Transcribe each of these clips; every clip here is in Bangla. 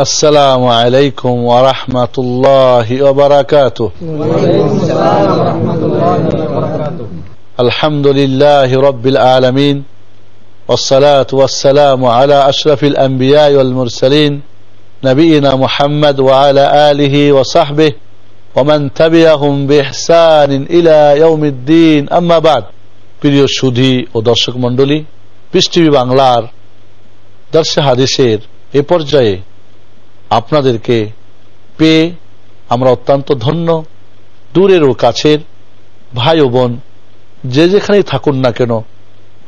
السلام عليكم ورحمة الله وبركاته الحمد لله رب العالمين والصلاة والسلام على أشرف الأنبياء والمرسلين نبينا محمد وعلى آله وصحبه ومن تبعهم بإحسان إلى يوم الدين أما بعد প্রিয় সুধী ও দর্শক মন্ডলী পৃষ্টিভি বাংলার দর্শে হাদিসের এ পর্যায়ে আপনাদেরকে পেয়ে আমরা অত্যন্ত ধন্য। দূরের ও কাছের ভাই ও বোন, যে যেখানেই থাকুন না কেন,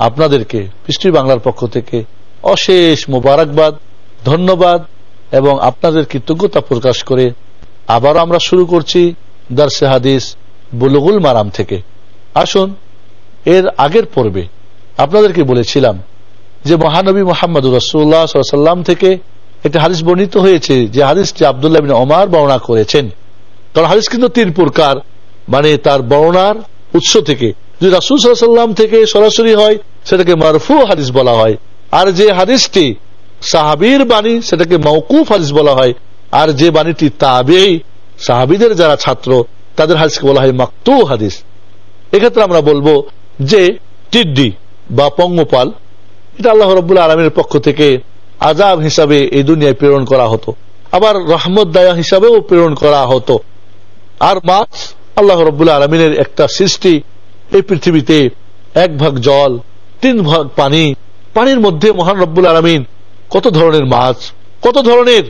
আপনাদেরকে পৃষ্টি বাংলার পক্ষ থেকে অশেষ মোবারকবাদ, ধন্যবাদ এবং আপনাদের কৃতজ্ঞতা প্রকাশ করে আবার আমরা শুরু করছি দার্সে হাদিস বুলুগুল মারাম থেকে। আসুন, এর আগের পর্বে আপনাদেরকে বলেছিলাম যে মহানবী মোহাম্মদ রসুল্লাহ সাল্লাম থেকে একটি হাদিস বর্ণিত হয়েছে যে হাদিসটি আবদুল্লাহ বিন ওমার বর্ণনা করেছেন। কারণ হাদিস কিন্তু তিন প্রকার। মানে তার বর্ণার উৎস থেকে। যদি রাসুল সাল্লাম থেকে সরাসরি হয়, সেটাকে মারফু হাদিস বলা হয়। আর যে হাদিসটি সাহাবির বাণী, সেটাকে মৌকুফ হাদিস বলা হয়। আর যে বাণীটি তাবেই সাহাবিদের যারা ছাত্র, তাদের হাদিসকে বলা হয় মাকতু হাদিস। এক্ষেত্রে আমরা বলব যে টিড্ডি বা পঙ্গপাল, এটা আল্লাহ রব্বুল্লা আলমের পক্ষ থেকে আজাব হিসাবে এই দুনিয়ায় প্রেরণ করা হতো। আবার রহমত দায়া হিসাবেও প্রেরণ করা হতো। আর মাছ আল্লাহ রব্বুল্লা আলমিনের একটা সৃষ্টি এই পৃথিবীতে এক ভাগ জল, তিন ভাগ পানি। পানির মধ্যে মহান রব্বুল আলমিন কত ধরনের মাছ, কত ধরনের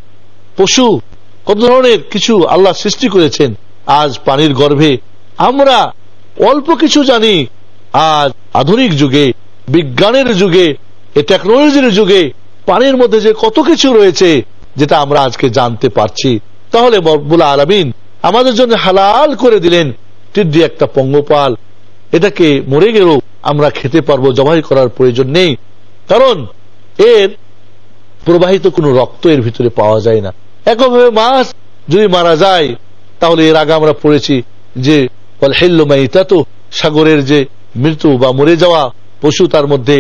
পশু, কত ধরনের কিছু আল্লাহ সৃষ্টি করেছেন। আজ পানির গর্ভে আমরা অল্প কিছু জানি। আজ আধুনিক যুগে, বিজ্ঞানের যুগে এ টেকনোলজির যুগে পানির মধ্যে যে কত কিছু রয়েছে, যেটা আমরা আজকে জানতে পারছি। তাহলে মরবুল আলমিন আমাদের জন্য হালাল করে দিলেন টিড্ডি একটা পঙ্গপাল। এটাকে মরে গেলেও আমরা খেতে পারব, জবাই করার প্রয়োজন নেই। কারণ এর প্রবাহিত কোনো রক্ত এর ভিতরে পাওয়া যায় না। একভাবে মাছ যদি মারা যায়, তাহলে এর আগে আমরা পড়েছি যে তো সাগরের যে মৃত্যু বা মরে যাওয়া পশু, তার মধ্যে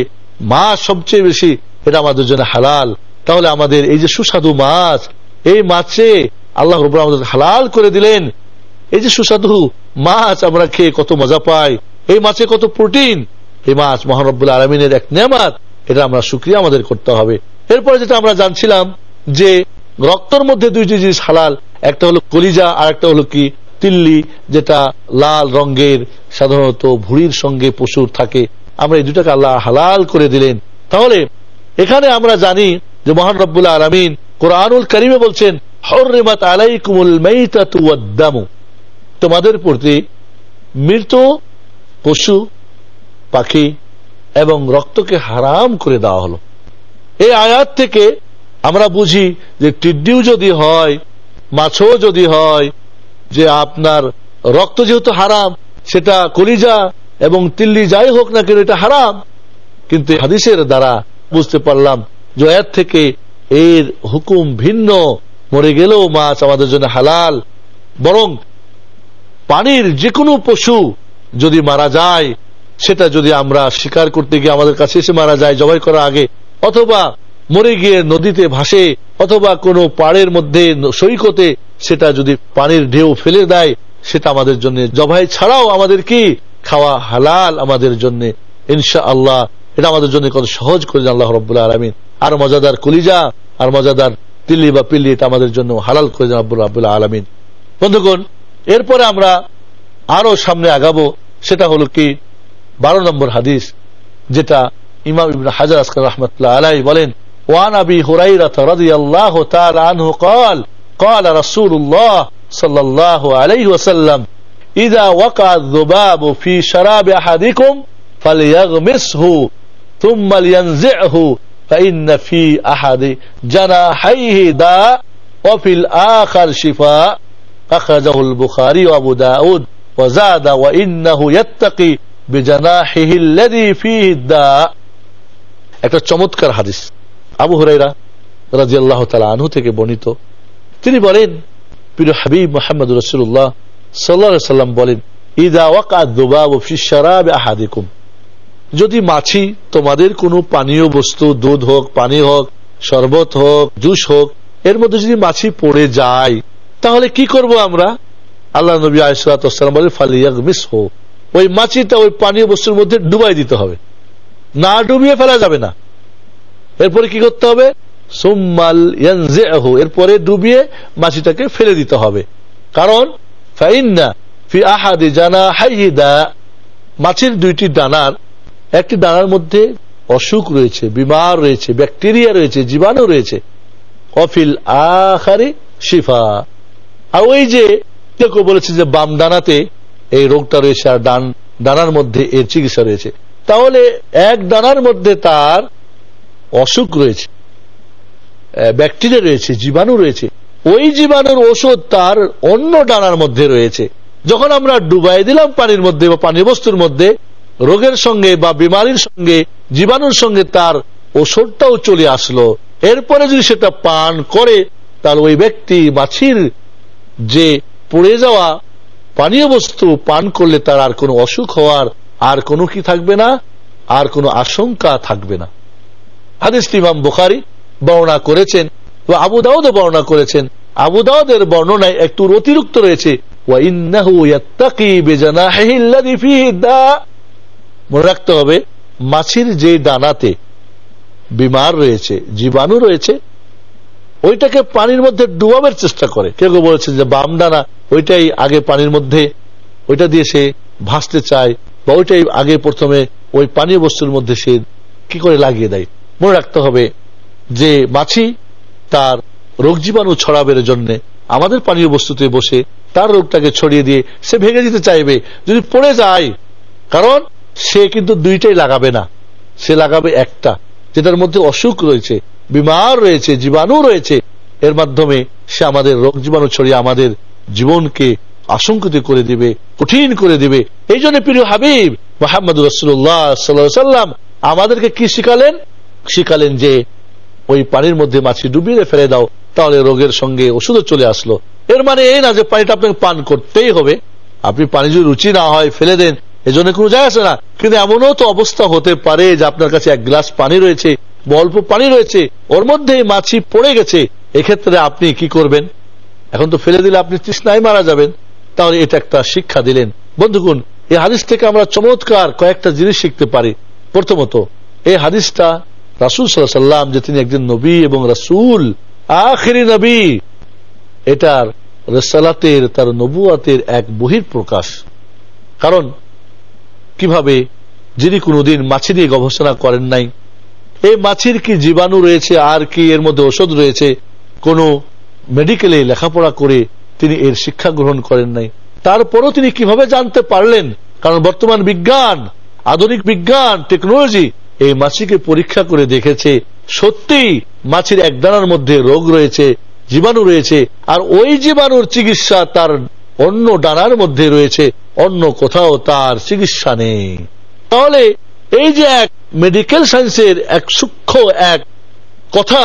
মাছ সবচেয়ে বেশি এটা আমাদের জন্য হালাল। তাহলে আমাদের এই যে সুস্বাদু মাছ, এই মাছে আল্লাহ রব আমাদের হালাল করে দিলেন। এই যে সুস্বাদু মাছ আমরা খেয়ে কত মজা পাই। এই মাছে কত প্রোটিন। এই মাছ মহানব্বুল আলমিনের এক নেমাত। এটা আমরা সুক্রিয়া আমাদের করতে হবে। এরপরে যেটা আমরা জানছিলাম যে রক্তর মধ্যে দুইটি জিনিস হালাল। একটা হলো কলিজা আর একটা হলো কি? তিল্লি, যেটা লাল রঙের, সাধারণত ভুড়ির সঙ্গে পশুর থাকে। আমরা এই দুটাকে আল্লাহ হালাল করে দিলেন। তাহলে এখানে আমরা জানি যে মহান রব্বুল্লাহ আলমিন কোরআনুল করিমে বলছেন তোমাদের প্রতি মৃত, পশু, পাখি এবং রক্তকে হারাম করে দেওয়া হলো। এই আয়াত থেকে আমরা বুঝি যে টিড্ডিও যদি হয়, মাছও যদি হয়, যে আপনার রক্ত যেহেতু হারাম, সেটা কলিজা এবং তিল্লি যাই হোক না কেন এটা হারাম। কিন্তু হাদিসের দ্বারা বুঝতে পারলাম এর থেকে এর হুকুম ভিন্ন। মরে গেলেও মাছ আমাদের জন্য হালাল। বরং পানির যে কোনো পশু যদি মারা যায়, সেটা যদি আমরা শিকার করতে গিয়ে আমাদের কাছে এসে মারা যায়, জবাই করার আগে, অথবা মরে গিয়ে নদীতে ভাসে, অথবা কোনো পাড়ের মধ্যে সৈকতে সেটা যদি পানির ঢেউ ফেলে দেয়, সেটা আমাদের জন্য জবাই ছাড়াও আমাদের কি? খাওয়া হালাল আমাদের জন্য। ইনশা আল্লাহ এটা আমাদের জন্য কত সহজ করে আল্লাহ রব্বুল্লাহ আলমিন আর মজাদার কলিজা আর মজাদার তিল্লি বা পিল্লি এটা আমাদের জন্য হালাল করে আব্বুল আব্বুল্লাহ আলমিন বন্ধুগণ এরপরে আমরা আরো সামনে আগাবো সেটা হলো কি বারো নম্বর হাদিস যেটা ইমাম ইবিন হাজার আসকার রহমতুল্লাহ আলাই বলেন ওয়ান আবি হুরাইরা رضي الله تعالى عنه قال قال رسول الله صلى الله عليه وسلم إذا وقع الذباب في شراب أحدكم فليغمسه ثم لينزعه فإن في أحد جناحيه داء وفي الآخر شفاء أخرجه البخاري وأبو داود وزاد وإنه يتقي بجناحه الذي فيه الداء একটা চমৎকার হাদিস আবু হরাইরা রাজি আল্লাহ তালা আনহু থেকে বর্ণিত তিনি বলেন প্রিয় হাবিব মোহাম্মদ রসুল্লাহ সাল্লা সাল্লাম বলেন ইদা ওয়াকা দুবাব আহাদিকুম যদি মাছি তোমাদের কোনো পানীয় বস্তু, দুধ হোক, পানি হোক, শরবত হোক, জুস হোক, এর মধ্যে যদি মাছি পড়ে যায়, তাহলে কি করব আমরা? আল্লাহ নবী আসালাম বলে ফালিয়াক মিস হো ওই মাছিটা ওই পানীয় বস্তুর মধ্যে ডুবাই দিতে হবে। না ডুবিয়ে ফেলা যাবে না। এরপরে কি করতে হবে? সুম্মাল এরপরে ডুবিয়ে মাছিটাকে ফেলে দিতে হবে। কারণ, ফাইন্না ফি আহাদি জানা হাইদা মাছির দুইটি দানার একটি দানার মধ্যে অসুখ রয়েছে, বিমার রয়েছে, ব্যাকটেরিয়া রয়েছে, জীবাণু রয়েছে। অফিল আখারে শিফা। আর ওই যে কেউ বলেছে যে বাম দানাতে এই রোগটা রয়েছে আর ডান ডানার মধ্যে এর চিকিৎসা রয়েছে। তাহলে এক ডানার মধ্যে তার অসুখ রয়েছে ব্যাকটেরিয়া রয়েছে, জীবাণু রয়েছে। ওই জীবাণুর ওষুধ তার অন্য ডানার মধ্যে রয়েছে। যখন আমরা ডুবাই দিলাম পানির মধ্যে বা পানি বস্তুর মধ্যে রোগের সঙ্গে বা বিমারির সঙ্গে, জীবাণুর সঙ্গে তার ওষুধটাও চলে আসলো। এরপরে যদি সেটা পান করে, তাহলে ওই ব্যক্তি মাছির যে পড়ে যাওয়া পানীয় বস্তু পান করলে তার আর কোনো অসুখ হওয়ার আর কোনো কি থাকবে না, আর কোনো আশঙ্কা থাকবে না। হাদিস ইমাম বুখারি বর্ণনা করেছেন বা আবু দাউদও বর্ণনা করেছেন। আবু দাউদের বর্ণনায় একটু অতিরিক্ত রয়েছে মনে রাখতে হবে, মাছির যে দানাতে বিমার রয়েছে, জীবাণু রয়েছে, ওইটাকে পানির মধ্যে ডুবাবের চেষ্টা করে। কেউ কেউ বলেছে যে বাম দানা, ওইটাই আগে পানির মধ্যে, ওইটা দিয়ে সে ভাসতে চায়, বা ওইটাই আগে প্রথমে ওই পানীয় বস্তুর মধ্যে সে কি করে লাগিয়ে দেয়। মনে রাখতে হবে যে মাছি তার রোগ জীবাণু ছড়াবের জন্য আমাদের পানীয় বস্তুতে বসে তার রোগটাকে ছড়িয়ে দিয়ে সে ভেঙে দিতে চাইবে। যদি পড়ে যায়, কারণ সে কিন্তু দুইটাই লাগাবে না। সে লাগাবে একটা, যেটার মধ্যে অসুখ রয়েছে, বিমার রয়েছে, জীবাণু রয়েছে। এর মাধ্যমে সে আমাদের রোগ, জীবাণু ছড়িয়ে আমাদের জীবনকে আশঙ্কিত করে দিবে, কঠিন করে দিবে। এই জন্য প্রিয় হাবিব মোহাম্মদ রসুল্লাহ সাল্লাম আমাদেরকে কি শিখালেন? শিখালেন যে ওই পানির মধ্যে মাছি ডুবিয়ে ফেলে দাও, তাহলে রোগের সঙ্গে ওষুধও চলে আসলো। এর মানে এই না যে পানিটা আপনাকে পান করতেই হবে। আপনি পানি যদি রুচি না হয়, ফেলে দেন এজন্য কোনো যায় আসে না। কিন্তু এমনও তো অবস্থা হতে পারে যে আপনার কাছে এক গ্লাস পানি রয়েছে অল্প পানি রয়েছে, ওর মধ্যে মাছি পড়ে গেছে। এক্ষেত্রে আপনি কি করবেন? এখন তো ফেলে দিলে আপনি তৃষ্ণায় মারা যাবেন। তাহলে এটা একটা শিক্ষা দিলেন। বন্ধুগুণ এই হাদিস থেকে আমরা চমৎকার কয়েকটা জিনিস শিখতে পারি। প্রথমত এই হাদিসটা রাসুল সাল্লাম যে তিনি একজন নবী এবং রাসুল, আখেরি নবী, এটার রেসালাতের, তার নবুয়াতের এক বহির প্রকাশ কারণ কীভাবে যিনি কোনদিন মাছি নিয়ে গবেষণা করেন নাই? এই মাছির কি জীবাণু রয়েছে? আর কি এর মধ্যে ওষুধ রয়েছে? কোন মেডিকেলে লেখাপড়া করে তিনি এর শিক্ষা গ্রহণ করেন নাই। তারপরও তিনি কীভাবে জানতে পারলেন? কারণ বর্তমান বিজ্ঞান, আধুনিক বিজ্ঞান, টেকনোলজি এই মাছিকে পরীক্ষা করে দেখেছে। সত্যি মাছির এক দানার মধ্যে রোগ রয়েছে, জীবাণু রয়েছে, আর ওই জীবাণুর চিকিৎসা তার অন্য ডানার মধ্যে রয়েছে, অন্য কোথাও তার চিকিৎসা নেই। তাহলে এই যে এক মেডিকেল সায়েন্সের এক সূক্ষ্ম এক কথা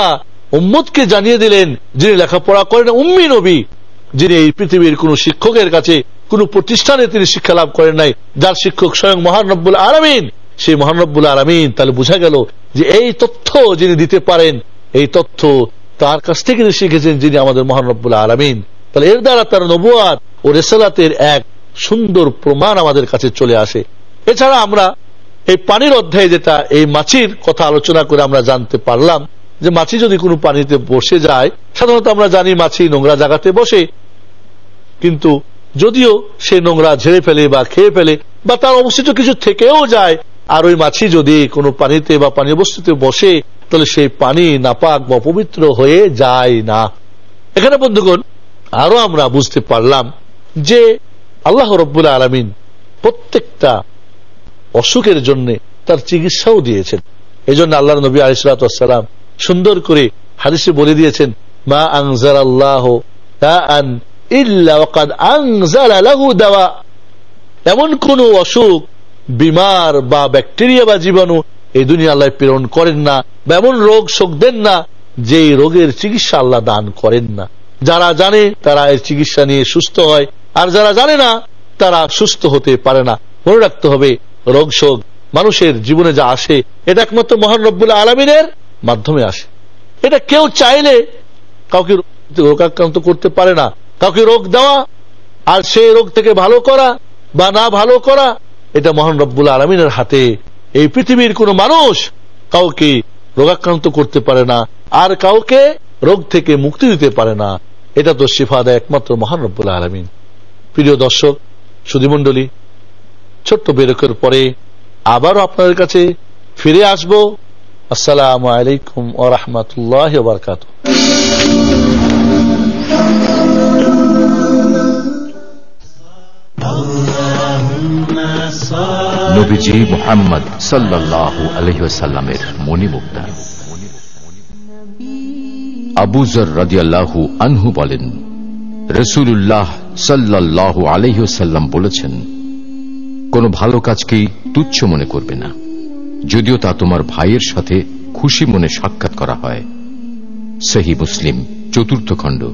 উম্মদকে জানিয়ে দিলেন, যিনি লেখাপড়া করেন, উম্মি নবী, যিনি এই পৃথিবীর কোন শিক্ষকের কাছে, কোন প্রতিষ্ঠানে তিনি শিক্ষা লাভ করেন নাই, যার শিক্ষক স্বয়ং মহানব্বুল আরামিন সেই মহানব্বুল আরামিন তাহলে বোঝা গেল যে এই তথ্য যিনি দিতে পারেন, এই তথ্য তার কাছ থেকে শিখেছেন যিনি আমাদের মহানব্বুল আরামিন তাহলে এর দ্বারা তার নবুয়াত ও রেসালাতের এক সুন্দর প্রমাণ আমাদের কাছে চলে আসে। এছাড়া আমরা এই পানির অধ্যায়ে যেটা এই মাছির কথা আলোচনা করে আমরা জানতে পারলাম, যে মাছি যদি কোনো পানিতে বসে যায়, সাধারণত আমরা জানি মাছি নোংরা জায়গাতে বসে। কিন্তু যদিও সে নোংরা ঝেড়ে ফেলে বা খেয়ে ফেলে বা তার অবস্থিত কিছু থেকেও যায়, আর ওই মাছি যদি কোনো পানিতে বা পানি বস্তুতে বসে, তাহলে সেই পানি নাপাক বা পবিত্র হয়ে যায় না। এখানে বন্ধুগণ আরও আমরা বুঝতে পারলাম যে আল্লাহ রব্বুল আলমিন প্রত্যেকটা অসুখের জন্য তার চিকিৎসাও দিয়েছেন। এই জন্য আল্লাহ নবী আলিসালাম সুন্দর করে হাদিসে বলে দিয়েছেন, মা আংজার আল্লাহ এমন কোন অসুখ, বিমার বা ব্যাকটেরিয়া বা জীবাণু এই দুনিয়া আল্লাহ প্রেরণ করেন না বা এমন রোগ শোক দেন না যে রোগের চিকিৎসা আল্লাহ দান করেন না। যারা জানে তারা এর চিকিৎসা নিয়ে সুস্থ হয়। আর যারা জানে না, তারা সুস্থ হতে পারে না। মনে রাখতে হবে, রোগ শোক মানুষের জীবনে যা আসে, এটা একমাত্র মহান রব্বুল আলমিনের মাধ্যমে আসে। এটা কেউ চাইলে কাউকে রোগাক্রান্ত করতে পারে না। কাউকে রোগ দেওয়া আর সেই রোগ থেকে ভালো করা বা না ভালো করা, এটা মহান রব্বুল আলমিনের হাতে। এই পৃথিবীর কোন মানুষ কাউকে রোগাক্রান্ত করতে পারে না আর কাউকে রোগ থেকে মুক্তি দিতে পারে না। এটা তো শিফা দেয় একমাত্র মহান রব্বুল আলমিন। প্রিয় দর্শক সুদীমণ্ডলী ছোট্ট বেরকের পরে আবারও আপনাদের কাছে ফিরে আসব। আসসালামু আলাইকুম ও রহমতুল্লাহ বারকাত মণিমুক্তা আবুজর রাজিয়াল্লাহু আনহু বলেন রসুল্লাহ সাল্লাহ আলহ্লাম বলেছেন, কোন ভালো কাজকেই তুচ্ছ মনে করবে না। যদিও তা তোমার ভাইয়ের সাথে খুশি মনে সাক্ষাৎ করা হয়। সেহী মুসলিম, চতুর্থ খণ্ড,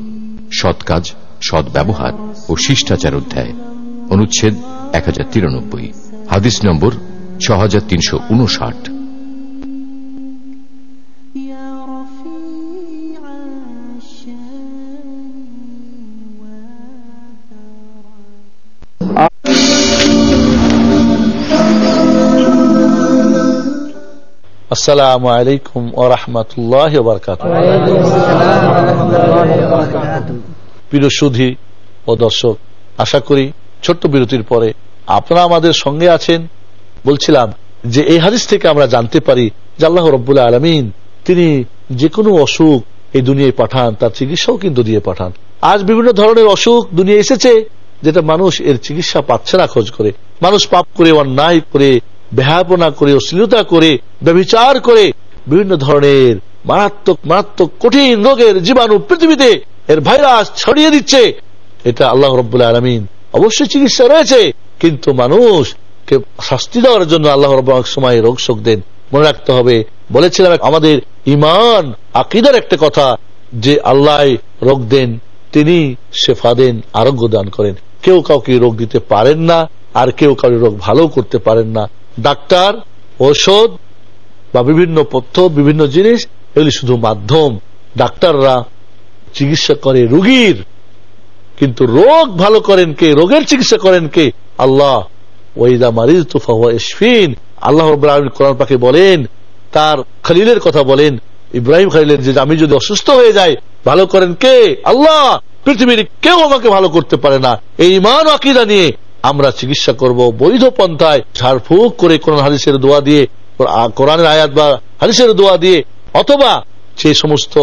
সৎ কাজ, সৎ ব্যবহার ও শিষ্টাচার অধ্যায়, অনুচ্ছেদ এক হাজার তিরানব্বই, হাদিস নম্বর ছ হাজার তিনশো উনষাট। রহমতুল্লাহ বারকাত প্রিয় সুধী ও দর্শক, আশা করি ছোট্ট বিরতির পরে আপনারা আমাদের সঙ্গে আছেন। বলছিলাম যে এই হাদিস থেকে আমরা জানতে পারি যে আল্লাহ রব্বুল্লাহ আলমিন তিনি যে কোনো অসুখ এই দুনিয়ায় পাঠান, তার চিকিৎসাও কিন্তু দিয়ে পাঠান। আজ বিভিন্ন ধরনের অসুখ দুনিয়া এসেছে, যেটা মানুষ এর চিকিৎসা পাচ্ছে না খোঁজ করে। মানুষ পাপ করে, অন্যায় করে বেহাপনা করে, অশ্লীলতা করে ব্যবচার করে, বিভিন্ন ধরনের মারাত্মক মারাত্মক, কঠিন রোগের জীবাণু পৃথিবীতে এর ভাইরাস ছড়িয়ে দিচ্ছে। এটা আল্লাহ রব্বুল্লাহ আলমিন অবশ্যই চিকিৎসা রয়েছে, কিন্তু মানুষ কে শাস্তি দেওয়ার জন্য আল্লাহ রব সময় রোগ শোক দেন। মনে রাখতে হবে, বলেছিলাম আমাদের ইমান আকিদার একটা কথা, যে আল্লাহ রোগ দেন, তিনি শেফা দেন, আরোগ্য দান করেন। কেউ কাউকে রোগ দিতে পারেন না, আর কেউ কারও রোগ ভালো করতে পারেন না। ডাক্তার, ঔষধ বা বিভিন্ন পথ্য, বিভিন্ন জিনিস, এগুলি শুধু মাধ্যম। ডাক্তাররা চিকিৎসা করে রুগীর। কিন্তু রোগ ভালো করেন কে? রোগের চিকিৎসা করেন কে? আল্লাহ। ওইদা মারিজ তুফা আল্লাহ কোরআন পাকে বলেন, তার খালিলের কথা বলেন, ইব্রাহিম খালিলের যে আমি যদি অসুস্থ হয়ে যাই, ভালো করেন কে? আল্লাহ। পৃথিবীর কেউ আমাকে ভালো করতে পারে না। এই ইমান আকিদা নিয়ে আমরা চিকিৎসা করব। বৈধ পন্থায় ঝাড়ফুঁক করে কোন হাদিসের দোয়া দিয়ে, কোরআনের আয়াত বা হাদিসের দোয়া দিয়ে, অথবা যে সমস্ত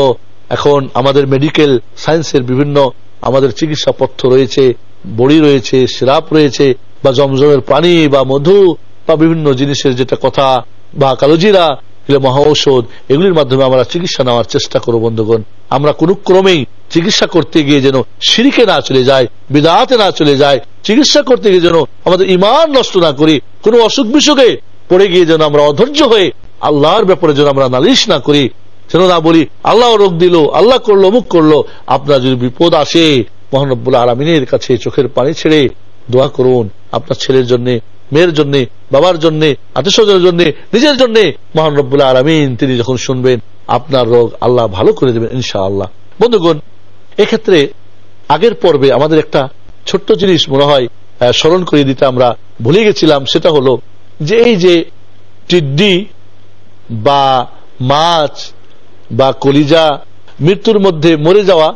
এখন আমাদের মেডিকেল সায়েন্সের বিভিন্ন আমাদের চিকিৎসা পথ্য রয়েছে, বড়ি রয়েছে, সিরাপ রয়েছে, বা জমজমের পানি, বা মধু, বা বিভিন্ন জিনিসের যেটা কথা, বা কালোজিরা মহা ঔষধ, এগুলির মাধ্যমে আমরা চিকিৎসা নেওয়ার চেষ্টা করব বন্ধুগণ। আমরা কোন ক্রমেই চিকিৎসা করতে গিয়ে যেন সিঁড়িকে না চলে যায়, বিদাতে না চলে যায় চিকিৎসা করতে গিয়ে যেন আমাদের ইমান নষ্ট না করি, কোন অসুখ বিসুখে পড়ে গিয়ে যেন আমরা অধৈর্য হয়ে আল্লাহর ব্যাপারে যেন আমরা নালিশ না করি, যেন না বলি, আল্লাহ রোগ দিল, আল্লাহ করল মুখ করল, আপনার যদি বিপদ আসে, মহানব্বুল আলমিনের কাছে চোখের পানি ছেড়ে দোয়া করুন, আপনার ছেলের জন্য, মেয়ের জন্য, বাবার জন্য আত্মীয় জন্য, নিজের জন্য মহান রব্বুল্লাহ আলমিন তিনি যখন শুনবেন, আপনার রোগ আল্লাহ ভালো করে দেবেন ইনশা আল্লাহ বন্ধুগণ, এক্ষেত্রে আগের পর্বে আমাদের একটা ছোট্ট জিনিস মনে হয় স্মরণ করিয়ে দিতে আমরা ভুলে গেছিলাম, সেটা হলো যে এই যে টিড্ডি বা মাছ বা কলিজা মৃত্যুর মধ্যে মরে যাওয়া,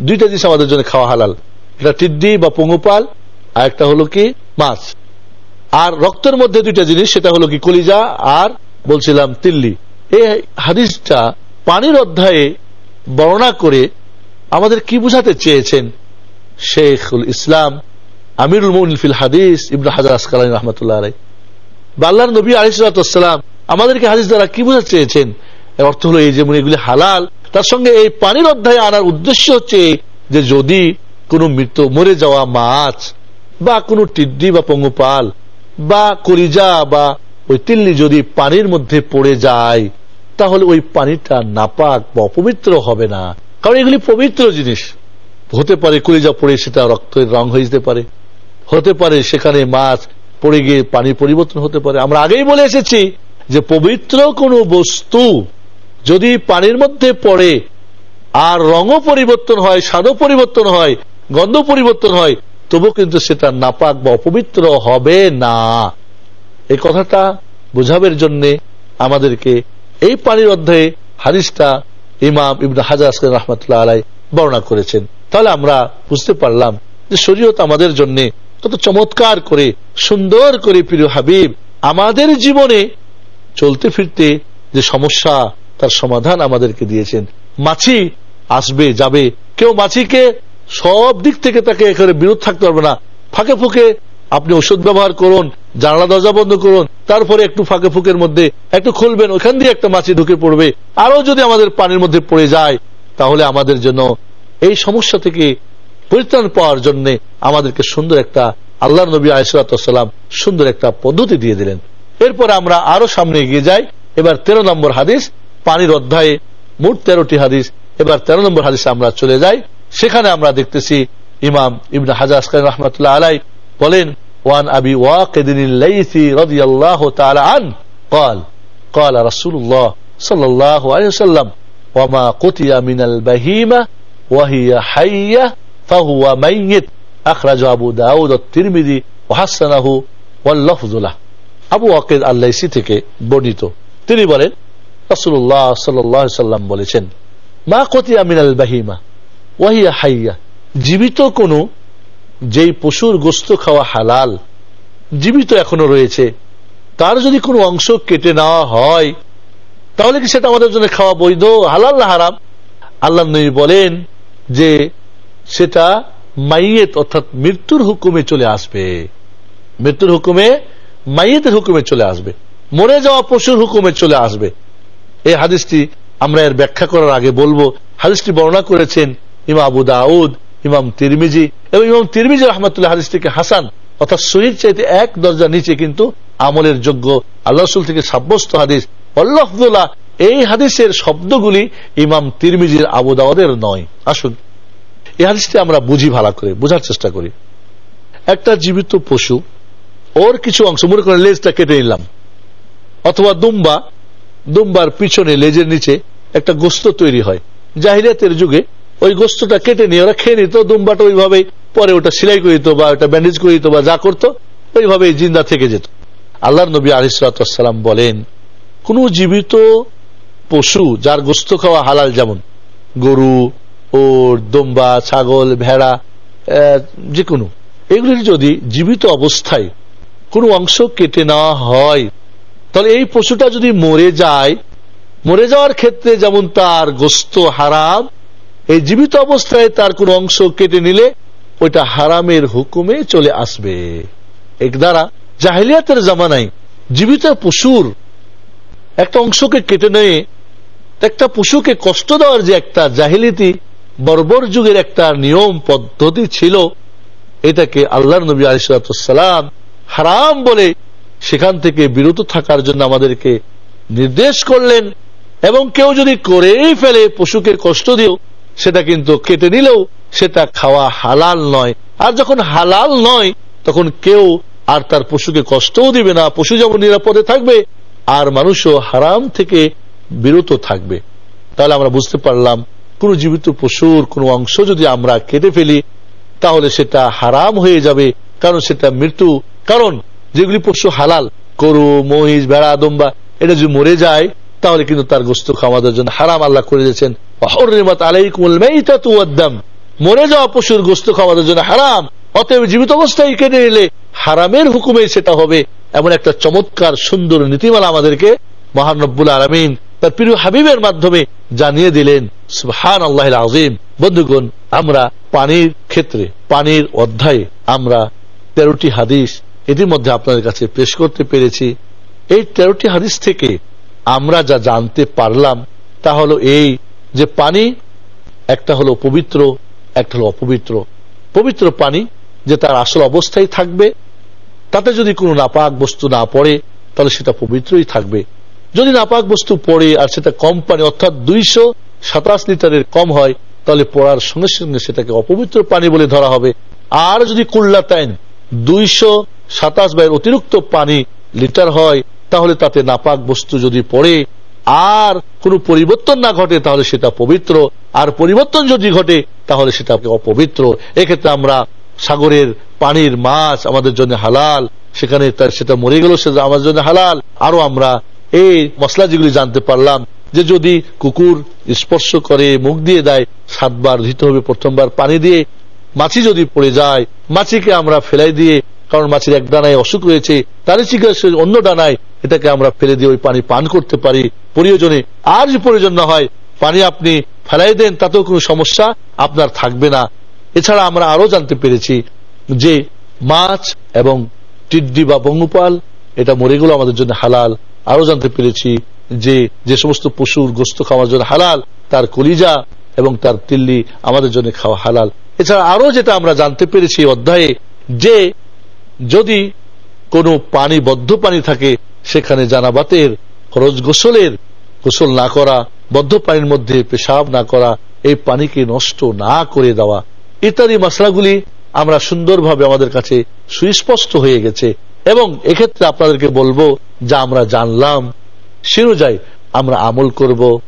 দুইটা জিনিস আমাদের জন্য খাওয়া হালাল। এটা টিড্ডি বা পঙ্গুপাল, আর একটা হলো কি মাছ। আর রক্তের মধ্যে দুইটা জিনিস, সেটা হলো কি কলিজা আর বলছিলাম তিল্লি। এই হাদিসটা পানির অধ্যায়ে বর্ণনা করে আমাদের কি বুঝাতে চেয়েছেন? শেখুল ইসলাম আমিরুল মুনফিল হাদিস ইবন হাজার আসকালাম রহমতুল্লাহ আলাই বা আল্লাহ নবী আলিসাল্লাম আমাদেরকে হাদিস দ্বারা কি বুঝাতে চেয়েছেন? এর অর্থ হলো এই যে এগুলি হালাল, তার সঙ্গে এই পানির অধ্যায়ে আনার উদ্দেশ্য হচ্ছে যে যদি কোনো মৃত্যু মরে যাওয়া মাছ বা কোনো টিড্ডি বা পঙ্গপাল বা করিজা বা ওই তিল্লি যদি পানির মধ্যে পড়ে যায়, তাহলে ওই পানিটা নাপাক বা অপবিত্র হবে না। কারণ এগুলি পবিত্র জিনিস। হতে পারে কলিজা পড়ে সেটা রক্তের রং হয়ে যেতে পারে। হতে পারে সেখানে মাছ পড়ে গিয়ে পানি পরিবর্তন হতে পারে। আমরা আগেই বলে এসেছি যে পবিত্র কোনো বস্তু যদি পানির মধ্যে পড়ে আর রঙও পরিবর্তন হয়, স্বাদও পরিবর্তন হয় গন্ধ পরিবর্তন হয় তবু কিন্তু সেটা নাপাক বা অপবিত্র হবে না। এই কথাটা বোঝাবের জন্য আমাদেরকে এই পানির অধ্যায়ে হাদিসটা ইমাম ইবন হাজার রহমতুল্লাহ আলাই বর্ণনা করেছেন। তাহলে আমরা বুঝতে পারলাম যে শরীয়ত আমাদের জন্য কত চমৎকার করে, সুন্দর করে প্রিয় হাবিব, আমাদের জীবনে চলতে ফিরতে যে সমস্যা, তার সমাধান আমাদেরকে দিয়েছেন। মাছি আসবে, যাবে। কেউ মাছিকে সব দিক থেকে তাকে এখানে বিরোধ থাকতে পারবে না। ফাঁকে ফুকে আপনি ওষুধ ব্যবহার করুন, জানলা, দরজা বন্ধ করুন, তারপরে একটু ফাঁকে ফুকের মধ্যে একটু খুলবেন, ওখান দিয়ে একটা মাছি ঢুকে পড়বে। আরও যদি আমাদের পানির মধ্যে পড়ে যায়, তাহলে আমাদের জন্য এই সমস্যা থেকে পরিত্রাণ পাওয়ার জন্য আমাদেরকে সুন্দর একটা আল্লাহ নবী আলিসাল্লাম সুন্দর একটা পদ্ধতি দিয়ে দিলেন এরপরে আমরা আরো সামনে এগিয়ে যাই এবার তেরো নম্বর হাদিস পানির অধ্যায়ে মোট তেরোটি হাদিস এবার তেরো নম্বর হাদিসে আমরা চলে যাই সেখানে আমরা দেখতেছি ইমাম ইবন হাজার রহমতুল্লাহ আলাই বলেন ওয়ান আবি ওয়াকিদিন লাইসি রাদিয়াল্লাহু তাআলা আন قال قال رسول الله صلى الله عليه وسلم وما قتي من البهيمة وهي حية فهو ميت أخرج أبو داود الترمذي وحسنه واللفظ له আবু ওয়াকিদ আল্লাইসি থেকে বর্ণিত তিনি বলেন রাসূলুল্লাহ সাল্লাল্লাহু আলাইহি সাল্লাম বলেছেন মা কতিয়া মিনাল বাহিমা ওয়াহিয়া হাইয়া জীবিত কোনো যেই পশুর গোস্ত খাওয়া হালাল জীবিত এখনো রয়েছে তার যদি কোনো অংশ কেটে নেওয়া হয় তাহলে কি সেটা আমাদের জন্য খাওয়া বৈধ হালাল না হারাম আল্লাহ নবী বলেন যে সেটা মাইয়েত, অর্থাৎ মৃত্যুর হুকুমে চলে আসবে। মৃত্যুর হুকুমে মাইয়েতের হুকুমে চলে আসবে। মরে যাওয়া পশুর হুকুমে চলে আসবে। এই হাদিসটি আমরা এর ব্যাখ্যা করার আগে বলব। হাদিসটি বর্ণনা করেছেন ইমা আবু দাউদ, ইমাম তিরমিজি এবং ইমাম তিরমিজি রহমতুল্লাহ হাদিসটিকে হাসান। অর্থাৎ শহীদ চাইতে এক দরজা নিচে কিন্তু আমলের যোগ্য। আল্লাহ থেকে সাব্যস্ত হাদিস আল্লাহদুল্লাহ এই হাদিসের শব্দগুলি ইমাম তিরমিজির আবু দাওয়াদের নয়। আসুন। এই হাদিসটি আমরা বুঝি ভালো করে, বোঝার চেষ্টা করি। একটা জীবিত পশু, ওর কিছু অংশ, মনে করেন লেজটা কেটে নিলাম, অথবা দুম্বা, দুম্বার পিছনে লেজের নিচে একটা গোস্ত তৈরি হয়। জাহিরিয়াতের যুগে ওই গোস্তটা কেটে নিয়ে ওরা খেয়ে নিত, দুম্বাটা ওইভাবে পরে ওটা সেলাই করে দিত বা ওটা ব্যান্ডেজ করে দিত বা যা করতো ওইভাবে জিন্দা থেকে যেত। আল্লাহ নবী আলিসাল্লাম বলেন, কোন জীবিত পশু, যার গোস্ত খাওয়া হালাল যেমন গরু, ওর, দম্বা, ছাগল, ভেড়া যে কোনো এগুলির যদি জীবিত অবস্থায় কোনো অংশ কেটে নেওয়া হয়, তাহলে এই পশুটা যদি মরে যায়, মরে যাওয়ার ক্ষেত্রে যেমন তার গোস্ত হারাম, এই জীবিত অবস্থায় তার কোন অংশ কেটে নিলে ওইটা হারামের হুকুমে চলে আসবে। এক দ্বারা জাহিলিয়াতের জামানায় জীবিত পশুর একটা অংশকে কেটে নিয়ে একটা পশুকে কষ্ট দেওয়ার যে একটা জাহিলিতি, বর্বর যুগের একটা নিয়ম পদ্ধতি ছিল, এটাকে আল্লাহ নবী আলিসাল্লাম হারাম বলে সেখান থেকে বিরত থাকার জন্য আমাদেরকে নির্দেশ করলেন। এবং কেউ যদি করেই ফেলে পশুকে কষ্ট দিও, সেটা কিন্তু কেটে নিলেও সেটা খাওয়া হালাল নয়। আর যখন হালাল নয়, তখন কেউ আর তার পশুকে কষ্টও দিবে না। পশু যেমন নিরাপদে থাকবে, আর মানুষও হারাম থেকে বিরত থাকবে। তাহলে আমরা বুঝতে পারলাম, কোন জীবিত পশুর কোন অংশ যদি আমরা কেটে ফেলি, তাহলে সেটা হারাম হয়ে যাবে, কারণ সেটা মৃত্যু। কারণ যেগুলি পশু হালাল, গরু, মহিষ, ভেড়া, দম্বা, এটা যদি মরে যায়, তাহলে কিন্তু তার গোস্ত খাওয়াদের জন্য হারাম আল্লাহ করে দিয়েছেন। মরে যাওয়া পশুর গোস্ত খাওয়াদের জন্য হারাম, অতএব জীবিত অবস্থায় কেটে নিলে হারামের হুকুমে সেটা হবে। এমন একটা চমৎকার সুন্দর নীতিমালা আমাদেরকে মহানব্বুল আলমিন তার প্রিয় হাবিবের মাধ্যমে জানিয়ে দিলেন সুহান আল্লাহ আজিম বন্ধুগণ, আমরা পানির ক্ষেত্রে, পানির অধ্যায়ে আমরা তেরোটি হাদিস ইতিমধ্যে আপনাদের কাছে পেশ করতে পেরেছি। এই তেরোটি হাদিস থেকে আমরা যা জানতে পারলাম তা হলো এই যে পানি, একটা হলো পবিত্র, একটা হলো অপবিত্র। পবিত্র পানি যে তার আসল অবস্থায় থাকবে, তাতে যদি কোনো নাপাক বস্তু না পড়ে, তাহলে সেটা পবিত্রই থাকবে। যদি নাপাক বস্তু পড়ে আর সেটা কম পানি, অর্থাৎ দুইশো সাতাশ লিটারের কম হয়, তাহলে পড়ার সঙ্গে সঙ্গে সেটাকে অপবিত্র পানি বলে ধরা হবে। আর যদি কুল্লাতাইন দুইশো সাতাশ বাইয়ের অতিরিক্ত পানি লিটার হয়, তাহলে তাতে নাপাক বস্তু যদি পড়ে আর কোনো পরিবর্তন না ঘটে, তাহলে সেটা পবিত্র। আর পরিবর্তন যদি ঘটে, তাহলে সেটা অপবিত্র। এক্ষেত্রে আমরা সাগরের পানির মাছ আমাদের জন্য হালাল, সেখানে সেটা মরে গেল সেটা আমাদের জন্য হালাল। আরও আমরা এই মশলা যেগুলি জানতে পারলাম, যে যদি কুকুর স্পর্শ করে, মুখ দিয়ে দেয়, সাতবার দিতে হবে, প্রথমবার পানি দিয়ে, মাছি যদি পড়ে যায়, মাছিকে আমরা ফেলাই দিয়ে, কারণ মাছির এক ডানায় অসুখ রয়েছে তার চিকিৎসা অন্য ডানায় এটাকে আমরা ফেলে দিয়ে ওই পানি পান করতে পারি, প্রয়োজনে। আর যে প্রয়োজন না হয়, পানি আপনি ফেলাই দেন, তাতেও কোনো সমস্যা আপনার থাকবে না। এছাড়া আমরা আরও জানতে পেরেছি যে মাছ এবং টিড্ডি বা বঙ্গুপাল এটা মরে গেল আমাদের জন্য হালাল। আরও জানতে পেরেছি যে যে সমস্ত পশুর গোস্ত খাওয়ার জন্য হালাল, তার কলিজা এবং তার তিল্লি আমাদের জন্য খাওয়া হালাল। এছাড়া আরও যেটা আমরা জানতে পেরেছি অধ্যায়ে যে যদি কোনো পানি বদ্ধ পানি থাকে, সেখানে জানাবাতের, খরচ গোসলের, গোসল না করা, বদ্ধ পানির মধ্যে পেশাব না করা, এই পানিকে নষ্ট না করে দেওয়া, ইত্যাদি মশলাগুলি আমরা সুন্দরভাবে আমাদের কাছে সুস্পষ্ট হয়ে গেছে। এবং এক্ষেত্রে আপনাদেরকে বলব যা আমরা জানলাম সে অনুযায়ী আমরা আমল করব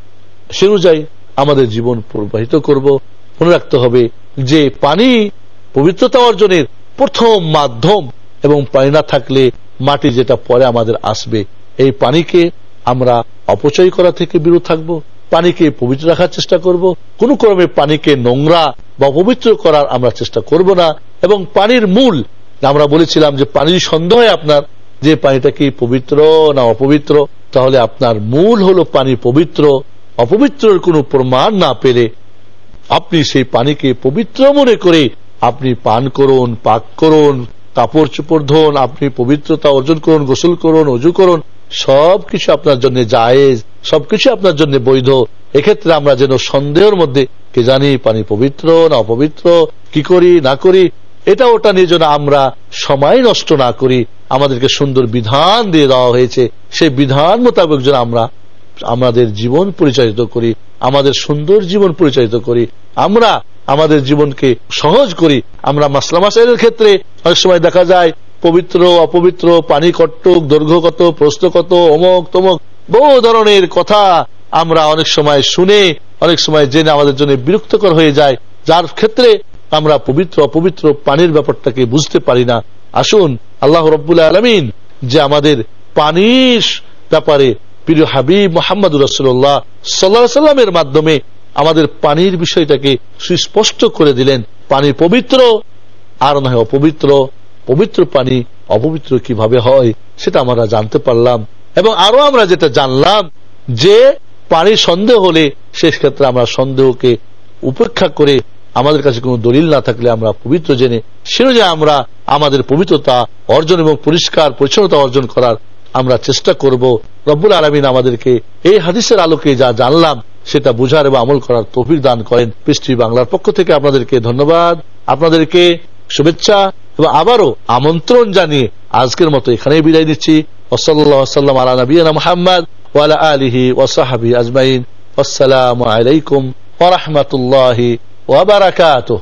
সে অনুযায়ী আমাদের জীবন প্রবাহিত করব। মনে রাখতে হবে যে পানি পবিত্রতা অর্জনের প্রথম মাধ্যম এবং পানি না থাকলে মাটি যেটা পরে আমাদের আসবে, এই পানিকে আমরা অপচয় করা থেকে বিরত থাকব, পানিকে পবিত্র রাখার চেষ্টা করব। কোন ক্রমে পানিকে নোংরা বা অপবিত্র করার আমরা চেষ্টা করব না এবং পানির মূল আমরা বলেছিলাম যে পানির সন্দেহ আপনার যে পানিটা কি পবিত্র না অপবিত্র, তাহলে আপনার মূল হলো পানি পবিত্র। অপবিত্রের কোনো প্রমাণ না পেলে আপনি সেই পানিকে পবিত্র মনে করে আপনি পান করুন, পাক করুন কাপড় চোপড় ধোন, আপনি পবিত্রতা অর্জন করুন, গোসল করুন, অজু করুন, সবকিছু আপনার জন্য জায়েজ, সবকিছু আপনার জন্য বৈধ। এক্ষেত্রে আমরা যেন সন্দেহের মধ্যে কে জানি পানি পবিত্র না অপবিত্র, কি করি, না করি এটা ওটা নিয়ে যেন আমরা সময় নষ্ট না করি, আমাদেরকে সুন্দর বিধান দিয়ে দেওয়া হয়েছে। সেই বিধান মোতাবেক যেন আমরা আমাদের জীবন পরিচালিত করি, আমাদের সুন্দর জীবন পরিচালিত করি। আমরা আমাদের জীবনকে সহজ করি। আমরা মাসলা মাসাইলের ক্ষেত্রে অনেক সময় দেখা যায়, পবিত্র, অপবিত্র, পানি কট্টক, দৈর্ঘ্য কত প্রশ্ন কত অমক তমক বহু ধরনের কথা আমরা অনেক সময় শুনে, অনেক সময় জেনে আমাদের জন্য বিরক্তকর হয়ে যায়। যার ক্ষেত্রে আমরা পবিত্র, অপবিত্র পানির ব্যাপারটাকে বুঝতে পারি না। আসুন, আল্লাহ রব্বুল্লাহ আলমিন যে আমাদের পানির ব্যাপারে প্রিয় হাবিব মোহাম্মদ রসুল্লাহ সাল্লা সাল্লামের মাধ্যমে আমাদের পানির বিষয়টাকে সুস্পষ্ট করে দিলেন। পানি পবিত্র, আর নয় অপবিত্র। পবিত্র পানি অপবিত্র কীভাবে হয়, সেটা আমরা জানতে পারলাম। এবং আরও আমরা যেটা জানলাম, যে পানির সন্দেহ হলে শেষ ক্ষেত্রে আমরা সন্দেহকে উপেক্ষা করে আমাদের কাছে কোনো দলিল না থাকলে আমরা পবিত্র জেনে অনুযায়ী আমরা আমাদের পবিত্রতা অর্জন এবং পরিষ্কার পরিচ্ছন্নতা অর্জন করার আমরা চেষ্টা করব। রব্বুল আলমিন আমাদেরকে এই হাদিসের আলোকে যা জানলাম, সেটা বুঝার এবং আমল করার তফিক দান করেন। পৃষ্টি বাংলার পক্ষ থেকে আপনাদেরকে ধন্যবাদ। আপনাদেরকে শুভেচ্ছা এবং আবারও আমন্ত্রণ জানিয়ে আজকের মতো এখানেই বিদায় দিচ্ছি ওসল্লাম আলা নবীনা মোহাম্মদ ওয়ালা আলিহি ওসাহাবি আজমাইন। আসসালামু আলাইকুম ওরহমতুল্লাহি وبركاته.